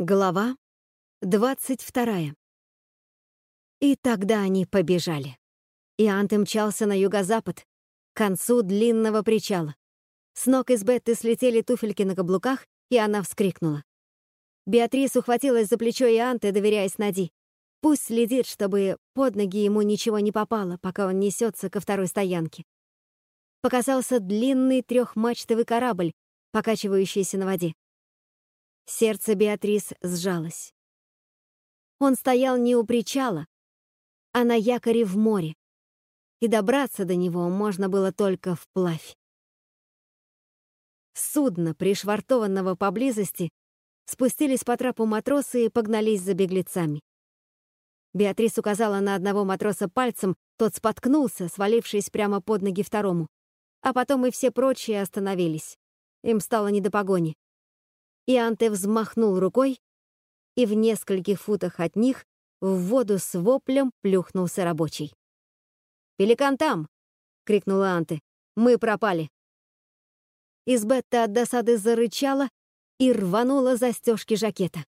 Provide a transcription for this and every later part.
Глава двадцать вторая. И тогда они побежали. И Анте мчался на юго-запад, к концу длинного причала. С ног из Бетты слетели туфельки на каблуках, и она вскрикнула. Беатрис ухватилась за плечо Ианты, доверяясь Нади. Пусть следит, чтобы под ноги ему ничего не попало, пока он несется ко второй стоянке. Показался длинный трехмачтовый корабль, покачивающийся на воде. Сердце Беатрис сжалось. Он стоял не у причала, а на якоре в море, и добраться до него можно было только вплавь. Судно, пришвартованного поблизости, спустились по трапу матросы и погнались за беглецами. Беатрис указала на одного матроса пальцем, тот споткнулся, свалившись прямо под ноги второму. А потом и все прочие остановились. Им стало не до погони. Ианте взмахнул рукой, и в нескольких футах от них в воду с воплем плюхнулся рабочий. «Пеликан там!» — крикнула Анте. «Мы пропали!» Избетта от досады зарычала и рванула застежки жакета.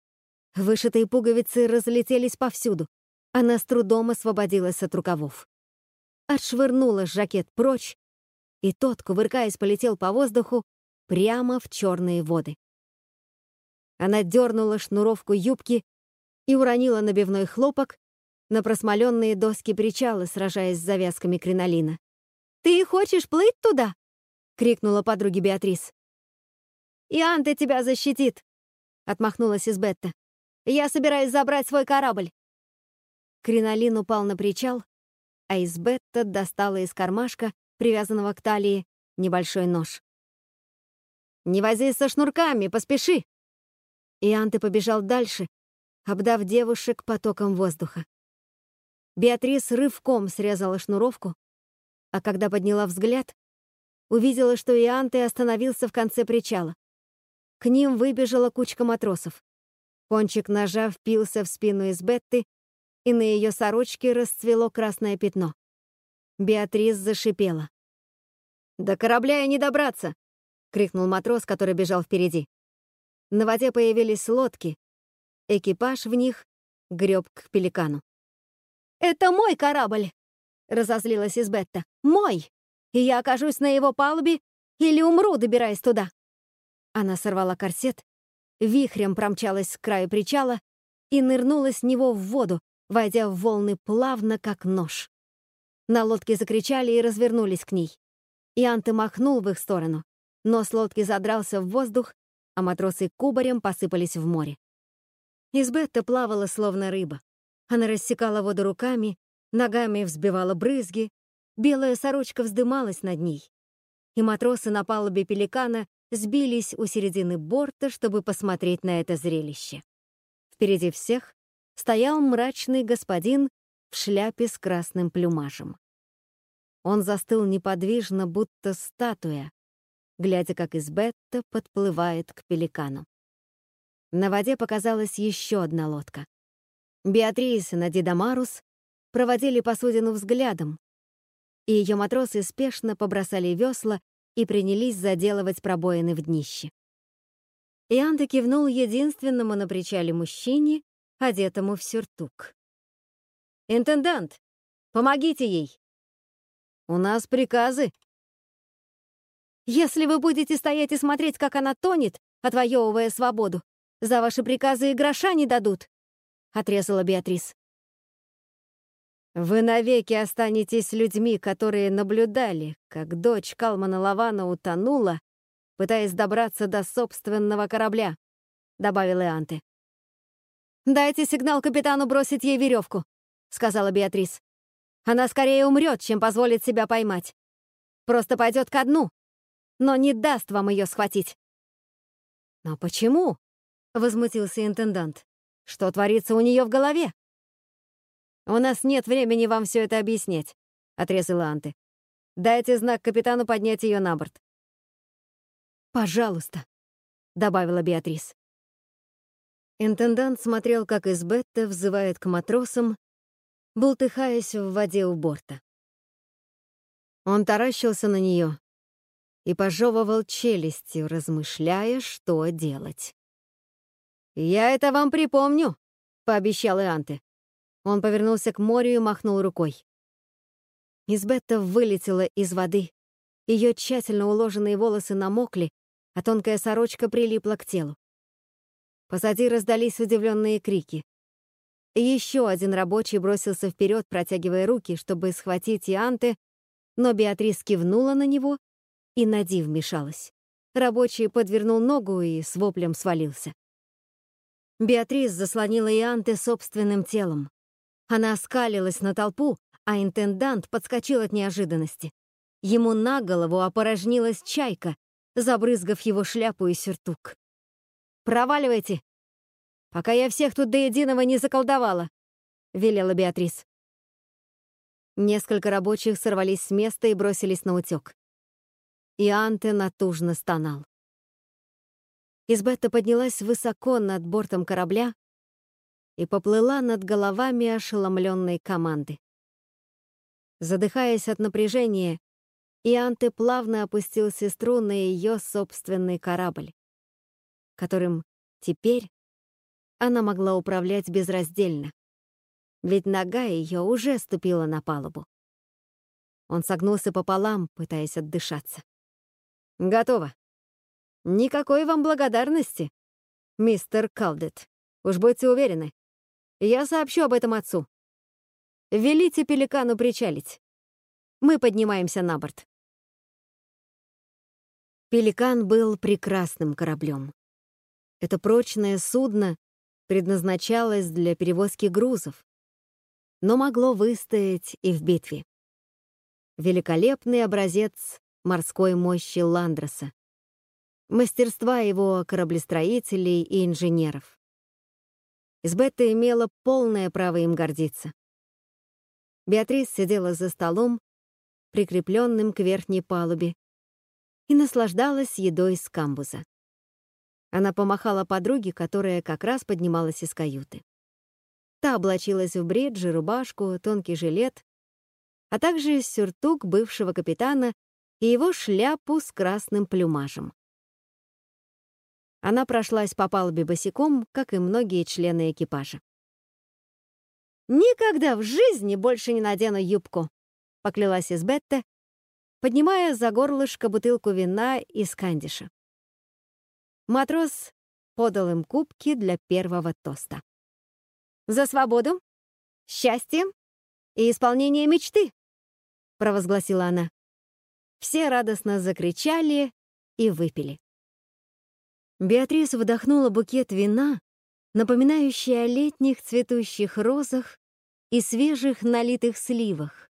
Вышитые пуговицы разлетелись повсюду. Она с трудом освободилась от рукавов. Отшвырнула жакет прочь, и тот, кувыркаясь, полетел по воздуху прямо в черные воды. Она дернула шнуровку юбки и уронила набивной хлопок на просмоленные доски причала, сражаясь с завязками кринолина. «Ты хочешь плыть туда?» — крикнула подруге Беатрис. «Ианте тебя защитит!» — отмахнулась Избетта. «Я собираюсь забрать свой корабль!» Кринолин упал на причал, а Избетта достала из кармашка, привязанного к талии, небольшой нож. «Не возись со шнурками, поспеши!» И Анте побежал дальше, обдав девушек потоком воздуха. Беатрис рывком срезала шнуровку, а когда подняла взгляд, увидела, что Ианте остановился в конце причала. К ним выбежала кучка матросов. Кончик ножа впился в спину из Бетты, и на ее сорочке расцвело красное пятно. Беатрис зашипела. «До корабля и не добраться!» — крикнул матрос, который бежал впереди. На воде появились лодки. Экипаж в них греб к пеликану. «Это мой корабль!» — разозлилась Избетта. «Мой! И я окажусь на его палубе или умру, добираясь туда!» Она сорвала корсет, вихрем промчалась к краю причала и нырнула с него в воду, войдя в волны плавно, как нож. На лодке закричали и развернулись к ней. Ианты махнул в их сторону. Нос лодки задрался в воздух, а матросы кубарем посыпались в море. Избетта плавала, словно рыба. Она рассекала воду руками, ногами взбивала брызги, белая сорочка вздымалась над ней. И матросы на палубе пеликана сбились у середины борта, чтобы посмотреть на это зрелище. Впереди всех стоял мрачный господин в шляпе с красным плюмажем. Он застыл неподвижно, будто статуя, глядя, как Избетта подплывает к пеликану. На воде показалась еще одна лодка. Беатрис и Надида Марус проводили посудину взглядом, и ее матросы спешно побросали весла и принялись заделывать пробоины в днище. Ианта кивнул единственному на причале мужчине, одетому в сюртук. «Интендант, помогите ей!» «У нас приказы», если вы будете стоять и смотреть, как она тонет, отвоевывая свободу, за ваши приказы и гроша не дадут», — отрезала Беатрис. «Вы навеки останетесь людьми, которые наблюдали, как дочь Калмана Лавана утонула, пытаясь добраться до собственного корабля», — добавил Ианте. «Дайте сигнал капитану бросить ей веревку», — сказала Беатрис. «Она скорее умрет, чем позволит себя поймать. Просто пойдет ко дну, но не даст вам ее схватить». «Но почему?» — возмутился интендант. «Что творится у нее в голове?» «У нас нет времени вам все это объяснять», — отрезала Анты. «Дайте знак капитану поднять ее на борт». «Пожалуйста», — добавила Беатрис. Интендант смотрел, как Избетта взывает к матросам, бултыхаясь в воде у борта. Он таращился на нее, и пожевывал челюстью, размышляя, что делать. «Я это вам припомню», — пообещал Ианте. Он повернулся к морю и махнул рукой. Избетта вылетела из воды. Ее тщательно уложенные волосы намокли, а тонкая сорочка прилипла к телу. Позади раздались удивленные крики. Еще один рабочий бросился вперед, протягивая руки, чтобы схватить Ианте, но Беатрис кивнула на него, и Нади вмешалась. Рабочий подвернул ногу и с воплем свалился. Беатрис заслонила Ианте собственным телом. Она оскалилась на толпу, а интендант подскочил от неожиданности. Ему на голову опорожнилась чайка, забрызгав его шляпу и сюртук. «Проваливайте, пока я всех тут до единого не заколдовала», — велела Беатрис. Несколько рабочих сорвались с места и бросились на утек. Ианте натужно стонал. Избетта поднялась высоко над бортом корабля и поплыла над головами ошеломленной команды. Задыхаясь от напряжения, Ианте плавно опустил сестру на ее собственный корабль, которым теперь она могла управлять безраздельно, ведь нога ее уже ступила на палубу. Он согнулся пополам, пытаясь отдышаться. Готово. Никакой вам благодарности, мистер Калдет. Уж будьте уверены. Я сообщу об этом отцу. Велите пеликану причалить. Мы поднимаемся на борт. Пеликан был прекрасным кораблем. Это прочное судно предназначалось для перевозки грузов, но могло выстоять и в битве. Великолепный образец морской мощи Ландроса, мастерства его кораблестроителей и инженеров. Избетта имела полное право им гордиться. Беатрис сидела за столом, прикрепленным к верхней палубе, и наслаждалась едой с камбуза. Она помахала подруге, которая как раз поднималась из каюты. Та облачилась в бриджи, рубашку, тонкий жилет, а также сюртук бывшего капитана и его шляпу с красным плюмажем. Она прошлась по палубе босиком, как и многие члены экипажа. «Никогда в жизни больше не надену юбку», — поклялась Избетта, поднимая за горлышко бутылку вина из кандиша. Матрос подал им кубки для первого тоста. «За свободу, счастье и исполнение мечты!» — провозгласила она. Все радостно закричали и выпили. Беатрис вдохнула букет вина, напоминающий о летних цветущих розах и свежих налитых сливах.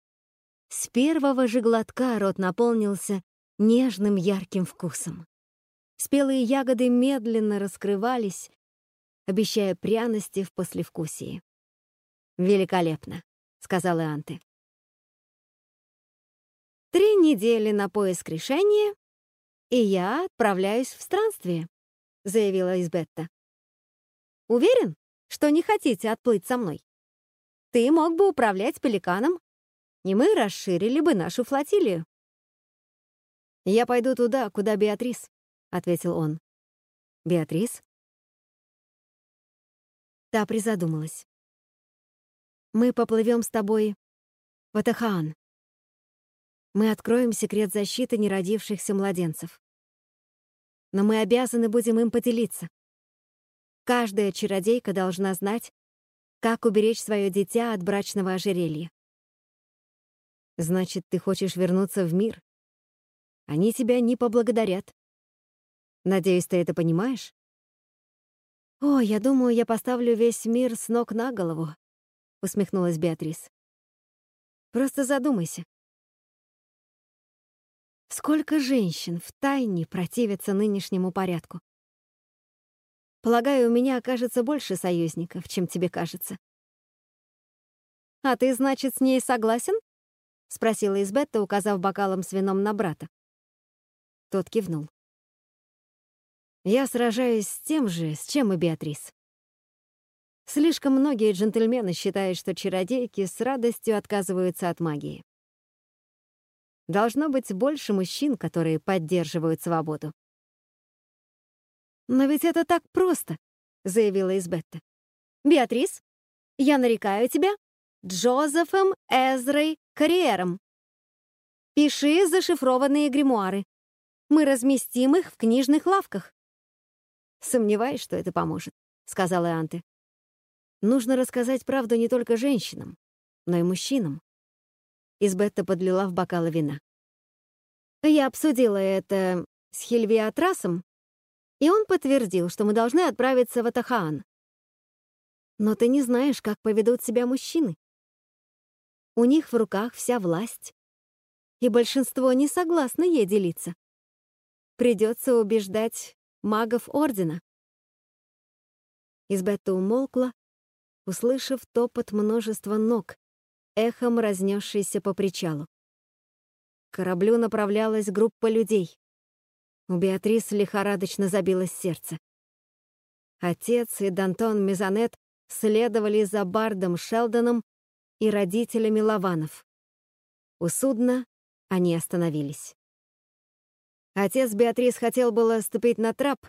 С первого же глотка рот наполнился нежным ярким вкусом. Спелые ягоды медленно раскрывались, обещая пряности в послевкусии. «Великолепно», — сказал Анте. Три недели на поиск решения, и я отправляюсь в странствие», — заявила Избетта. «Уверен, что не хотите отплыть со мной? Ты мог бы управлять пеликаном, и мы расширили бы нашу флотилию». «Я пойду туда, куда Беатрис», — ответил он. «Беатрис?» Та призадумалась. «Мы поплывем с тобой в Атахаан. Мы откроем секрет защиты неродившихся младенцев. Но мы обязаны будем им поделиться. Каждая чародейка должна знать, как уберечь свое дитя от брачного ожерелья. Значит, ты хочешь вернуться в мир? Они тебя не поблагодарят. Надеюсь, ты это понимаешь? О, я думаю, я поставлю весь мир с ног на голову, усмехнулась Беатрис. Просто задумайся. Сколько женщин в тайне противятся нынешнему порядку? Полагаю, у меня окажется больше союзников, чем тебе кажется. «А ты, значит, с ней согласен?» — спросила Избетта, указав бокалом с вином на брата. Тот кивнул. «Я сражаюсь с тем же, с чем и Беатрис. Слишком многие джентльмены считают, что чародейки с радостью отказываются от магии. Должно быть больше мужчин, которые поддерживают свободу. Но ведь это так просто заявила Избетта. «Беатрис, я нарекаю тебя Джозефом Эзрой Карьером. Пиши зашифрованные гримуары. Мы разместим их в книжных лавках». «Сомневаюсь, что это поможет», — сказала Анте. «Нужно рассказать правду не только женщинам, но и мужчинам». Избетта подлила в бокалы вина. «Я обсудила это с Хильвиатрасом, и он подтвердил, что мы должны отправиться в Атахаан. Но ты не знаешь, как поведут себя мужчины. У них в руках вся власть, и большинство не согласно ей делиться. Придется убеждать магов Ордена. Избетта умолкла, услышав топот множества ног, эхом разнесшийся по причалу. К кораблю направлялась группа людей. У Беатрис лихорадочно забилось сердце. Отец и Дантон Мезонет следовали за Бардом Шелдоном и родителями Лаванов. У судна они остановились. Отец Беатрис хотел было ступить на трап,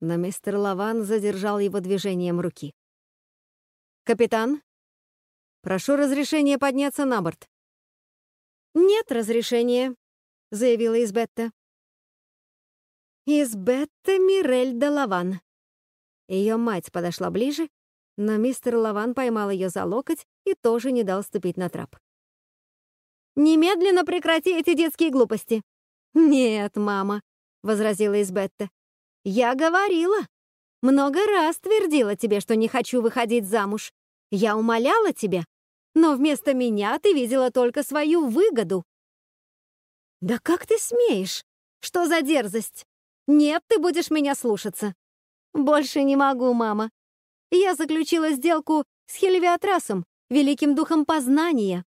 но мистер Лаван задержал его движением руки. «Капитан, прошу разрешения подняться на борт». «Нет разрешения», — заявила Избетта. Избетта Мирель де Лаван. Ее мать подошла ближе, но мистер Лаван поймал ее за локоть и тоже не дал ступить на трап. «Немедленно прекрати эти детские глупости!» «Нет, мама», — возразила Избетта. «Я говорила. Много раз твердила тебе, что не хочу выходить замуж. Я умоляла тебя, но вместо меня ты видела только свою выгоду». «Да как ты смеешь? Что за дерзость?» Нет, ты будешь меня слушаться. Больше не могу, мама. Я заключила сделку с Хельвиатрасом, великим духом познания.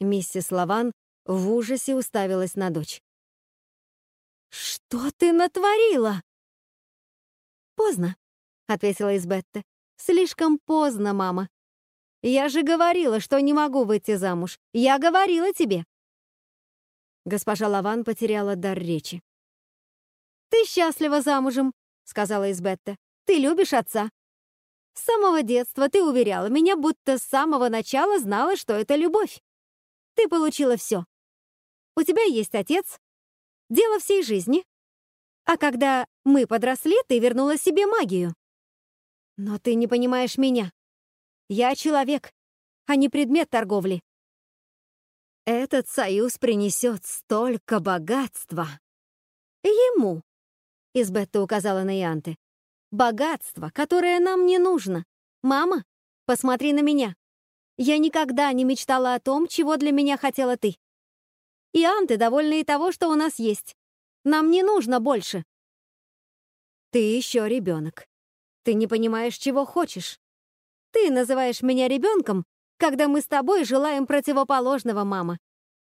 Миссис Лаван в ужасе уставилась на дочь. «Что ты натворила?» «Поздно», — ответила Избетта. «Слишком поздно, мама. Я же говорила, что не могу выйти замуж. Я говорила тебе». Госпожа Лаван потеряла дар речи. «Ты счастлива замужем», — сказала Избетта. «Ты любишь отца». «С самого детства ты уверяла меня, будто с самого начала знала, что это любовь. Ты получила все. У тебя есть отец, дело всей жизни. А когда мы подросли, ты вернула себе магию. Но ты не понимаешь меня. Я человек, а не предмет торговли. Этот союз принесет столько богатства. Ему, Избетта указала на Ианты. «Богатство, которое нам не нужно. Мама, посмотри на меня. Я никогда не мечтала о том, чего для меня хотела ты. Ианты довольны и того, что у нас есть. Нам не нужно больше». «Ты еще ребенок. Ты не понимаешь, чего хочешь. Ты называешь меня ребенком, когда мы с тобой желаем противоположного, мама.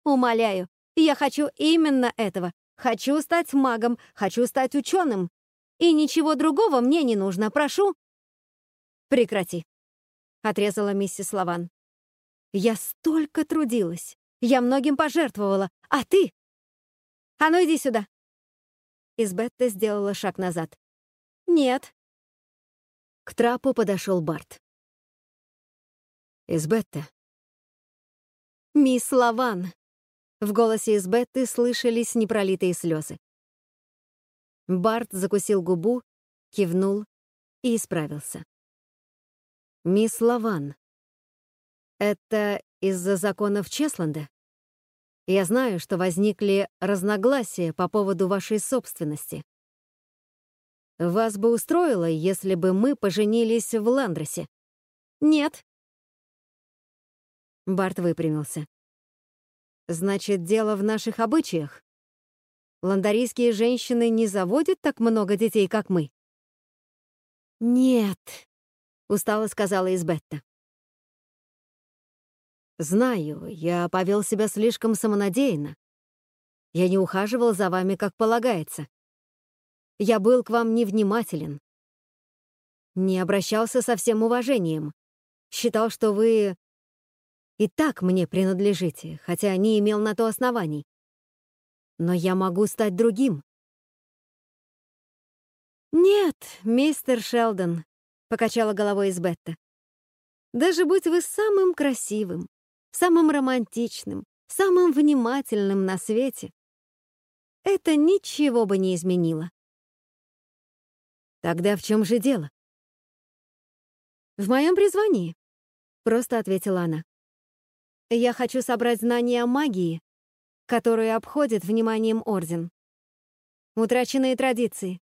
Умоляю, я хочу именно этого, Хочу стать магом, хочу стать ученым. И ничего другого мне не нужно, прошу. Прекрати, отрезала миссис Лаван. Я столько трудилась. Я многим пожертвовала. А ты? А ну иди сюда. Избетта сделала шаг назад. Нет. К трапу подошел Барт. Избетта. Мисс Лаван, в голосе Избетты слышались непролитые слезы. Барт закусил губу, кивнул и исправился. «Мисс Лаван, это из-за законов Чесланда? Я знаю, что возникли разногласия по поводу вашей собственности. Вас бы устроило, если бы мы поженились в Ландресе?» «Нет». Барт выпрямился. Значит, дело в наших обычаях. Ландарийские женщины не заводят так много детей, как мы. Нет, устало сказала Избетта. Знаю, я повел себя слишком самонадеянно. Я не ухаживал за вами, как полагается. Я был к вам невнимателен. Не обращался со всем уважением. Считал, что вы и так мне принадлежите, хотя не имел на то оснований. Но я могу стать другим. «Нет, мистер Шелдон», — покачала головой Избетта. «Даже будь вы самым красивым, самым романтичным, самым внимательным на свете, это ничего бы не изменило. Тогда в чем же дело? В моем призвании, просто ответила она. Я хочу собрать знания о магии, которые обходят вниманием Орден. Утраченные традиции,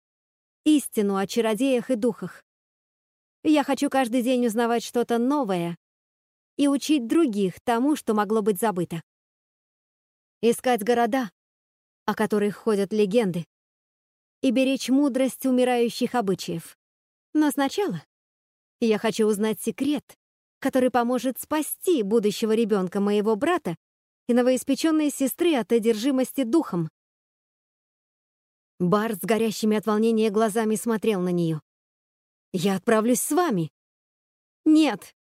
истину о чародеях и духах. Я хочу каждый день узнавать что-то новое и учить других тому, что могло быть забыто. Искать города, о которых ходят легенды, и беречь мудрость умирающих обычаев. Но сначала я хочу узнать секрет, который поможет спасти будущего ребенка моего брата и новоиспеченной сестры от одержимости духом. Барт с горящими от волнения глазами смотрел на нее. «Я отправлюсь с вами». «Нет».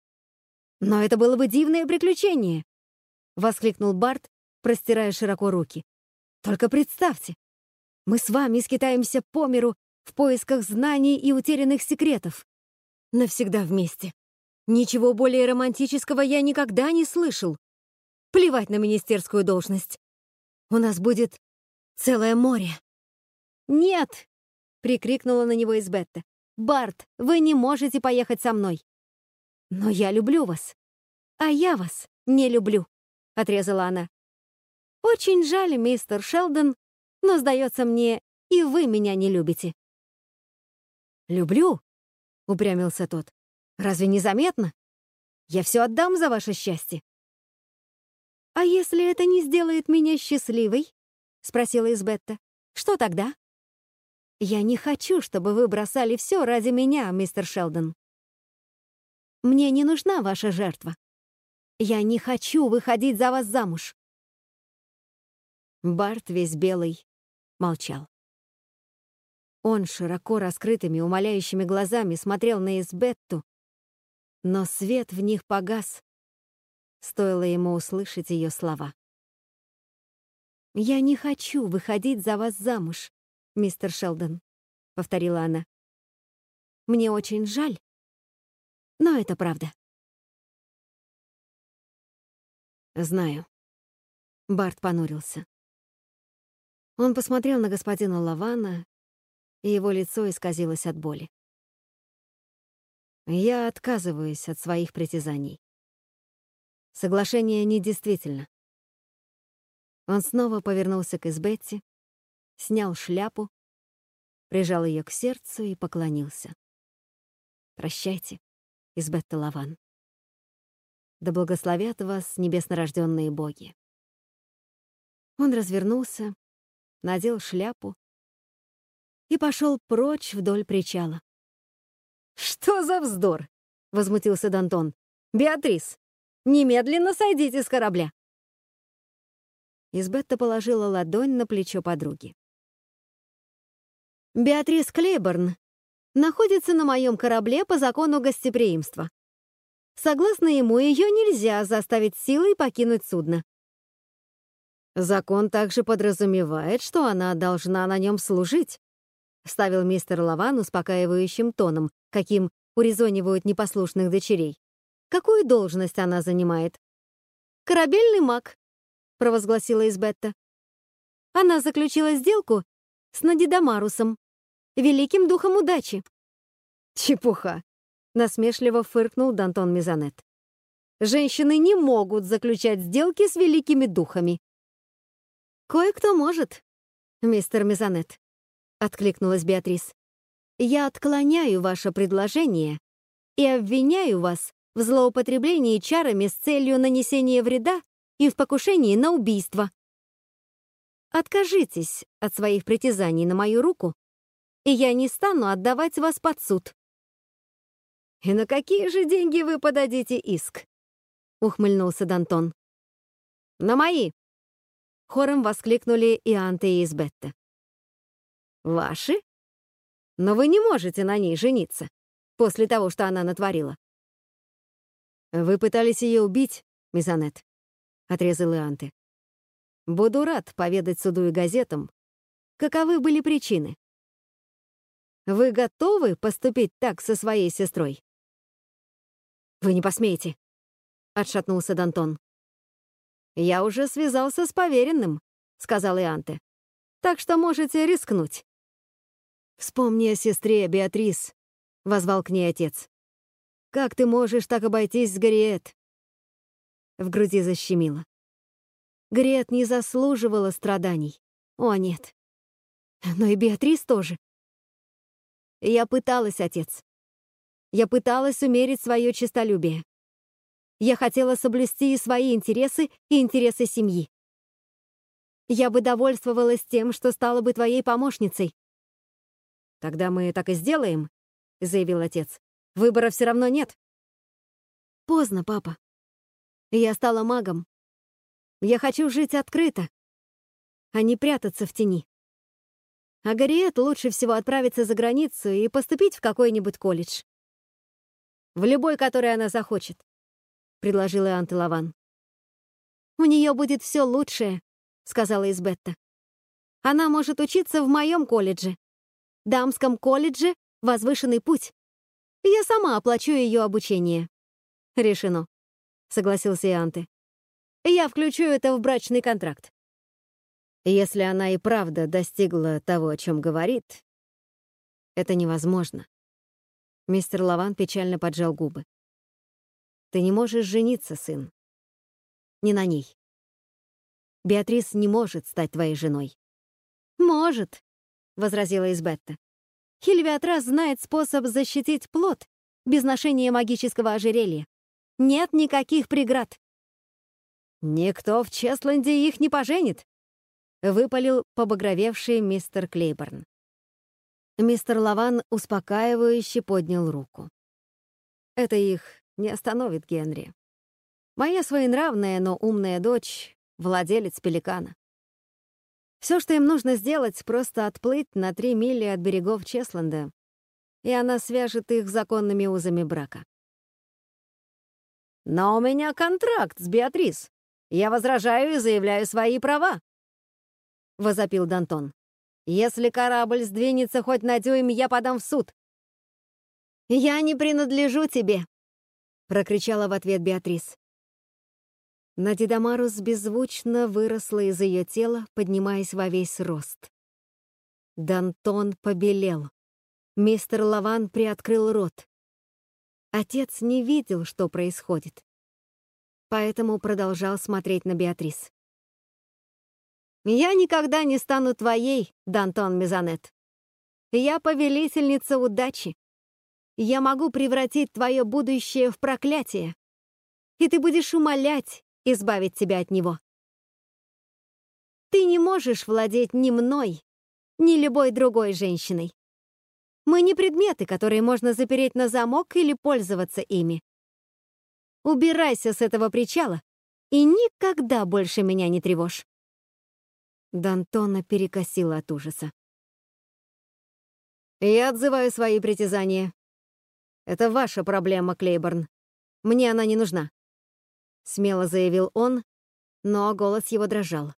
«Но это было бы дивное приключение», — воскликнул Барт, простирая широко руки. «Только представьте, мы с вами скитаемся по миру в поисках знаний и утерянных секретов. Навсегда вместе. Ничего более романтического я никогда не слышал. Плевать на министерскую должность. У нас будет целое море. «Нет!» — прикрикнула на него Избетта. «Барт, вы не можете поехать со мной!» «Но я люблю вас, а я вас не люблю», — отрезала она. «Очень жаль, мистер Шелдон, но, сдается мне, и вы меня не любите». «Люблю?» — упрямился тот. «Разве не заметно? Я все отдам за ваше счастье». «А если это не сделает меня счастливой?» — спросила Избетта. «Что тогда?» Я не хочу, чтобы вы бросали все ради меня, мистер Шелдон. Мне не нужна ваша жертва. Я не хочу выходить за вас замуж. Барт весь белый молчал. Он широко раскрытыми, умоляющими глазами смотрел на Избетту, но свет в них погас, стоило ему услышать ее слова. «Я не хочу выходить за вас замуж мистер Шелдон», — повторила она. «Мне очень жаль, но это правда». «Знаю». Барт понурился. Он посмотрел на господина Лавана, и его лицо исказилось от боли. «Я отказываюсь от своих притязаний. Соглашение недействительно». Он снова повернулся к Избетти, снял шляпу, прижал ее к сердцу и поклонился. «Прощайте, Избетта Лаван. Да благословят вас небеснорожденные боги». Он развернулся, надел шляпу и пошел прочь вдоль причала. «Что за вздор?» — возмутился Дантон. «Беатрис, немедленно сойдите с корабля!» Избетта положила ладонь на плечо подруги. Беатрис Клейборн находится на моем корабле по закону гостеприимства. Согласно ему, ее нельзя заставить силой покинуть судно. Закон также подразумевает, что она должна на нем служить, ставил мистер Лаван успокаивающим тоном, каким урезонивают непослушных дочерей. Какую должность она занимает? «Корабельный маг», — провозгласила Избетта. Она заключила сделку с Надидамарусом, великим духом удачи. Чепуха, насмешливо фыркнул Дантон Мизанет. Женщины не могут заключать сделки с великими духами. Кое-кто может, мистер Мизанет, откликнулась Беатрис. Я отклоняю ваше предложение и обвиняю вас в злоупотреблении чарами с целью нанесения вреда и в покушении на убийство. Откажитесь от своих притязаний на мою руку и я не стану отдавать вас под суд». «И на какие же деньги вы подадите иск?» — ухмыльнулся Дантон. «На мои!» — хором воскликнули и Анте и Избетта. «Ваши? Но вы не можете на ней жениться после того, что она натворила». «Вы пытались ее убить, Мизанет», — отрезал Ианте. «Буду рад поведать суду и газетам, каковы были причины. Вы готовы поступить так со своей сестрой? Вы не посмеете, — отшатнулся Дантон. «Я уже связался с поверенным», — сказал Ианте. «Так что можете рискнуть». «Вспомни о сестре, Беатрис», — возвал к ней отец. «Как ты можешь так обойтись с Гориет?» В груди защемило. Гориет не заслуживала страданий. О, нет. Но и Беатрис тоже. Я пыталась, отец. Я пыталась умерить свое честолюбие. Я хотела соблюсти и свои интересы, и интересы семьи. Я бы довольствовалась тем, что стала бы твоей помощницей. Тогда мы так и сделаем, заявил отец. Выбора все равно нет. Поздно, папа. Я стала магом. Я хочу жить открыто, а не прятаться в тени. А Гарриет лучше всего отправиться за границу и поступить в какой-нибудь колледж. В любой, который она захочет предложил Ианте Лаван. «У нее будет все лучшее», — сказала Избетта. «Она может учиться в моем колледже. Дамском колледже «Возвышенный путь». Я сама оплачу ее обучение». «Решено», — согласился Ианте. «Я включу это в брачный контракт». Если она и правда достигла того, о чем говорит, это невозможно. Мистер Лаван печально поджал губы. Ты не можешь жениться, сын. Не на ней. Беатрис не может стать твоей женой. Может, возразила Избетта. Хильвиатрас знает способ защитить плод без ношения магического ожерелья. Нет никаких преград. Никто в Чесленде их не поженит, выпалил побагровевший мистер Клейборн. Мистер Лаван успокаивающе поднял руку. Это их не остановит Генри. Моя своенравная, но умная дочь — владелец пеликана. Все, что им нужно сделать, просто отплыть на три мили от берегов Чесленда, и она свяжет их законными узами брака. «Но у меня контракт с Беатрис. Я возражаю и заявляю свои права», — возопил Дантон. «Если корабль сдвинется хоть на дюйм, я подам в суд». «Я не принадлежу тебе», прокричала в ответ Беатрис. Надидамарус беззвучно выросла из ее тела, поднимаясь во весь рост. Дантон побелел. Мистер Лаван приоткрыл рот. Отец не видел, что происходит, поэтому продолжал смотреть на Беатрис. «Я никогда не стану твоей, Дантон Мезонет. Я повелительница удачи. Я могу превратить твое будущее в проклятие, и ты будешь умолять избавить тебя от него. Ты не можешь владеть ни мной, ни любой другой женщиной. Мы не предметы, которые можно запереть на замок или пользоваться ими. Убирайся с этого причала и никогда больше меня не тревожь. Д'Антона перекосила от ужаса. «Я отзываю свои притязания», это ваша проблема, Клейборн. Мне она не нужна. Смело заявил он, но голос его дрожал.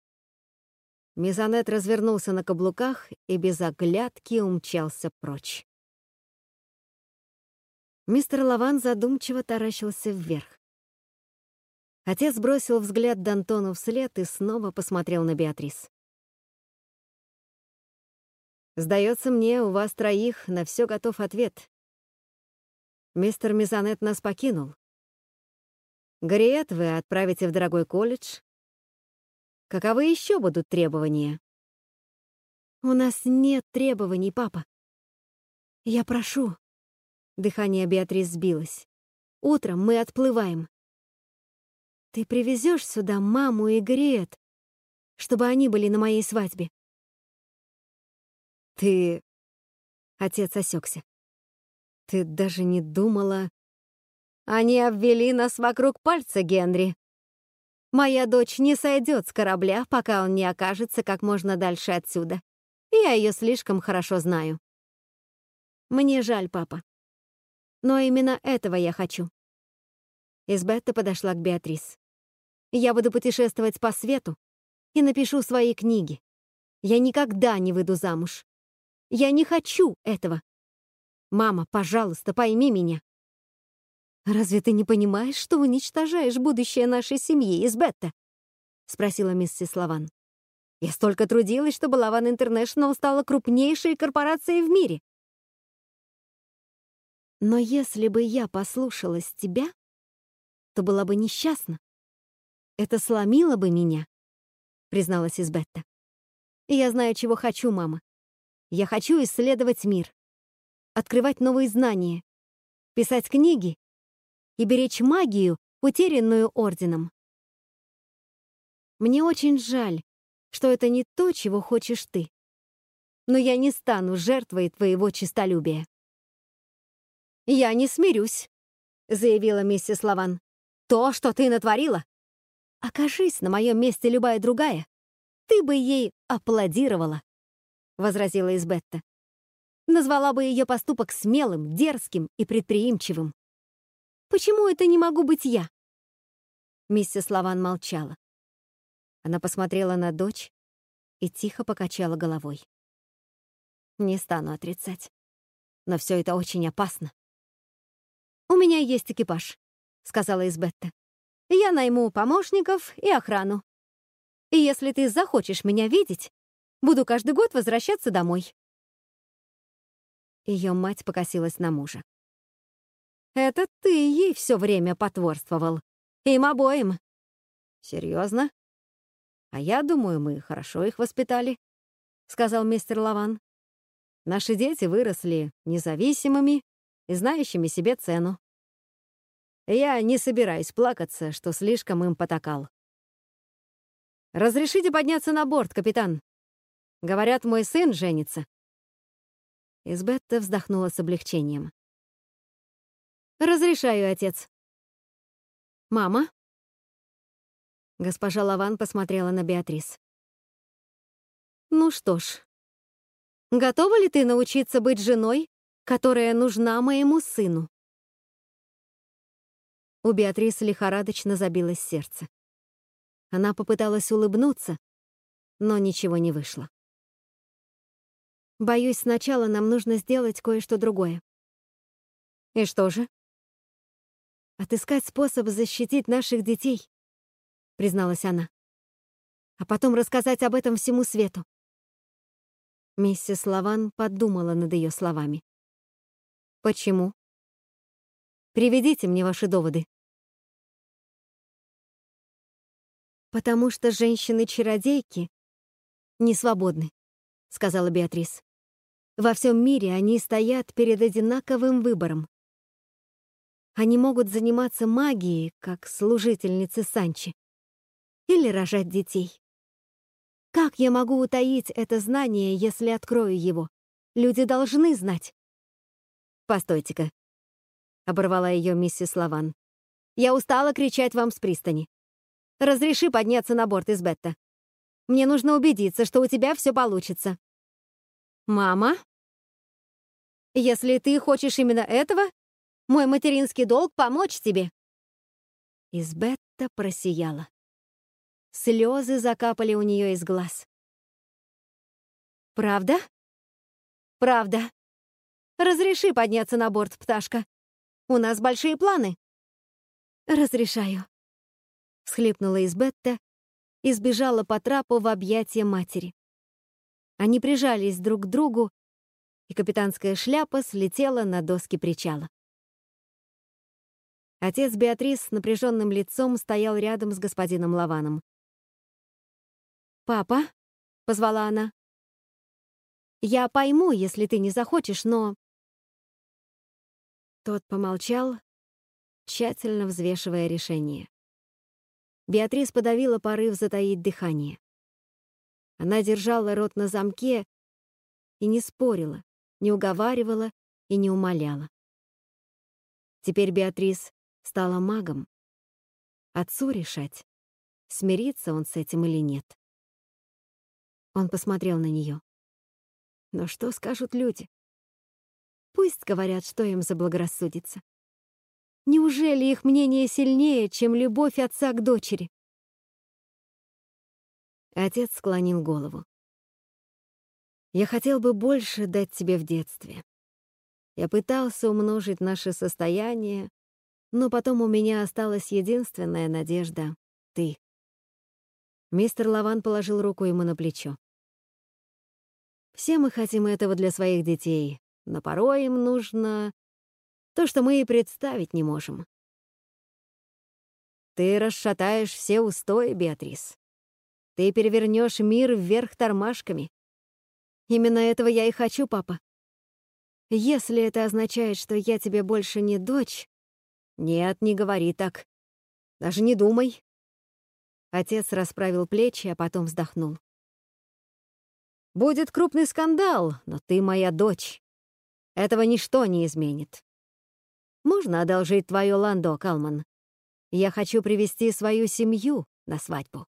Мизанет развернулся на каблуках и без оглядки умчался прочь. Мистер Лаван задумчиво таращился вверх. Отец бросил взгляд Д'Антону вслед и снова посмотрел на Беатрис. «Сдается мне, у вас троих на все готов ответ. Мистер Мизанет нас покинул. Гарриет вы отправите в дорогой колледж. Каковы еще будут требования? У нас нет требований, папа. Я прошу. Дыхание Беатрис сбилось. Утром мы отплываем. Ты привезешь сюда маму и Гарриет, чтобы они были на моей свадьбе. Ты... Отец осекся. Ты даже не думала... Они обвели нас вокруг пальца, Генри. Моя дочь не сойдет с корабля, пока он не окажется как можно дальше отсюда. Я ее слишком хорошо знаю. Мне жаль, папа. Но именно этого я хочу. Избетта подошла к Беатрис. Я буду путешествовать по свету и напишу свои книги. Я никогда не выйду замуж. Я не хочу этого. Мама, пожалуйста, пойми меня. Разве ты не понимаешь, что уничтожаешь будущее нашей семьи, Избетта? Спросила миссис Лаван. Я столько трудилась, чтобы Лаван Интернешнл стала крупнейшей корпорацией в мире. Но если бы я послушалась тебя, то была бы несчастна. Это сломило бы меня, призналась Избетта. Я знаю, чего хочу, мама. Я хочу исследовать мир, открывать новые знания, писать книги и беречь магию, утерянную Орденом. Мне очень жаль, что это не то, чего хочешь ты. Но я не стану жертвой твоего честолюбия. «Я не смирюсь», — заявила миссис Лаван. «То, что ты натворила, окажись на моем месте любая другая, ты бы ей аплодировала», — возразила Избетта. Назвала бы ее поступок смелым, дерзким и предприимчивым. Почему это не могу быть я? Миссис Лаван молчала. Она посмотрела на дочь и тихо покачала головой. Не стану отрицать. Но все это очень опасно. «У меня есть экипаж», — сказала Избетта. «Я найму помощников и охрану. И если ты захочешь меня видеть, буду каждый год возвращаться домой». Ее мать покосилась на мужа. «Это ты ей все время потворствовал. Им обоим». «Серьезно?» «А я думаю, мы хорошо их воспитали», — сказал мистер Лаван. «Наши дети выросли независимыми и знающими себе цену. Я не собираюсь плакаться, что слишком им потакал. «Разрешите подняться на борт, капитан?» «Говорят, мой сын женится». Избетта вздохнула с облегчением. «Разрешаю, отец». «Мама?» Госпожа Лаван посмотрела на Беатрис. «Ну что ж, готова ли ты научиться быть женой, которая нужна моему сыну?» У Беатрис лихорадочно забилось сердце. Она попыталась улыбнуться, но ничего не вышло. Боюсь, сначала нам нужно сделать кое-что другое. И что же? Отыскать способ защитить наших детей, призналась она. А потом рассказать об этом всему свету. Миссис Лаван подумала над ее словами. Почему? Приведите мне ваши доводы. Потому что женщины-чародейки не свободны сказала Беатрис. Во всем мире они стоят перед одинаковым выбором. Они могут заниматься магией, как служительницы Санчи, или рожать детей. Как я могу утаить это знание, если открою его? Люди должны знать. Постойте-ка, оборвала ее миссис Лаван. Я устала кричать вам с пристани. Разреши подняться на борт из Бетта. Мне нужно убедиться, что у тебя все получится. Мама? Если ты хочешь именно этого, мой материнский долг — помочь тебе. Избетта просияла. Слезы закапали у нее из глаз. «Правда?» «Правда. Разреши подняться на борт, пташка. У нас большие планы». «Разрешаю», — схлипнула Избетта и сбежала по трапу в объятия матери. Они прижались друг к другу, и капитанская шляпа слетела на доски причала. Отец Беатрис с напряженным лицом стоял рядом с господином Лаваном. «Папа?» — позвала она. «Я пойму, если ты не захочешь, но...» Тот помолчал, тщательно взвешивая решение. Беатрис подавила порыв затаить дыхание. Она держала рот на замке и не спорила, не уговаривала и не умоляла. Теперь Беатрис стала магом. Отцу решать, смирится он с этим или нет. Он посмотрел на нее. Но что скажут люди? Пусть говорят, что им заблагорассудится. Неужели их мнение сильнее, чем любовь отца к дочери? Отец склонил голову. «Я хотел бы больше дать тебе в детстве. Я пытался умножить наше состояние, но потом у меня осталась единственная надежда — ты. Мистер Лаван положил руку ему на плечо. Все мы хотим этого для своих детей, но порой им нужно то, что мы и представить не можем. Ты расшатаешь все устои, Беатрис. Ты перевернешь мир вверх тормашками. Именно этого я и хочу, папа. Если это означает, что я тебе больше не дочь... Нет, не говори так. Даже не думай. Отец расправил плечи, а потом вздохнул. «Будет крупный скандал, но ты моя дочь. Этого ничто не изменит. Можно одолжить твое ландо, Калман? Я хочу привести свою семью на свадьбу».